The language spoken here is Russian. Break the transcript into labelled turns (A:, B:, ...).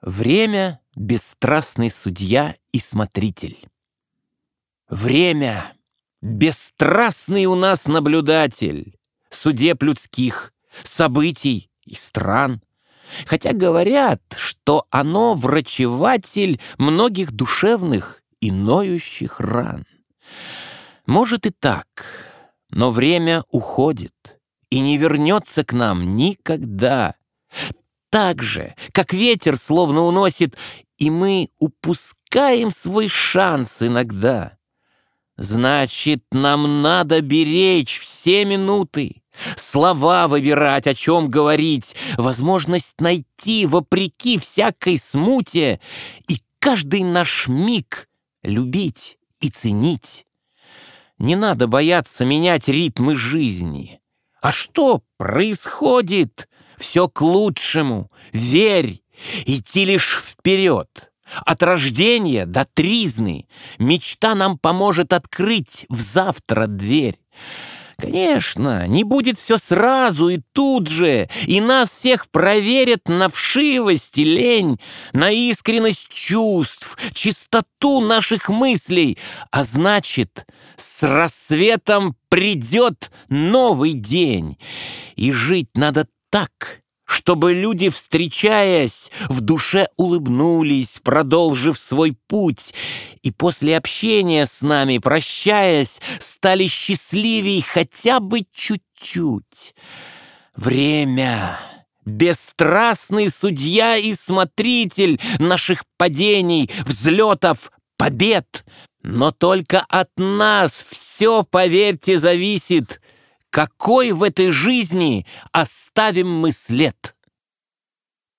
A: Время — бесстрастный судья и смотритель. Время — бесстрастный у нас наблюдатель судеб людских, событий и стран. Хотя говорят, что оно врачеватель многих душевных и ноющих ран. Может и так, но время уходит и не вернется к нам никогда. Так же, как ветер словно уносит, и мы упускаем свой шанс иногда. Значит, нам надо беречь все минуты, слова выбирать, о чем говорить, возможность найти вопреки всякой смуте и каждый наш миг любить и ценить. Не надо бояться менять ритмы жизни. А что происходит? Все к лучшему. Верь, идти лишь вперед. От рождения до тризны мечта нам поможет открыть в завтра дверь. Конечно, не будет все сразу и тут же, и нас всех проверят на вшивость и лень, на искренность чувств, чистоту наших мыслей, а значит, с рассветом придет новый день, и жить надо так, чтобы люди, встречаясь, в душе улыбнулись, продолжив свой путь, и после общения с нами, прощаясь, стали счастливей хотя бы чуть-чуть. Время — бесстрастный судья и смотритель наших падений, взлетов, побед. Но только от нас все, поверьте, зависит — какой в этой жизни оставим мы след?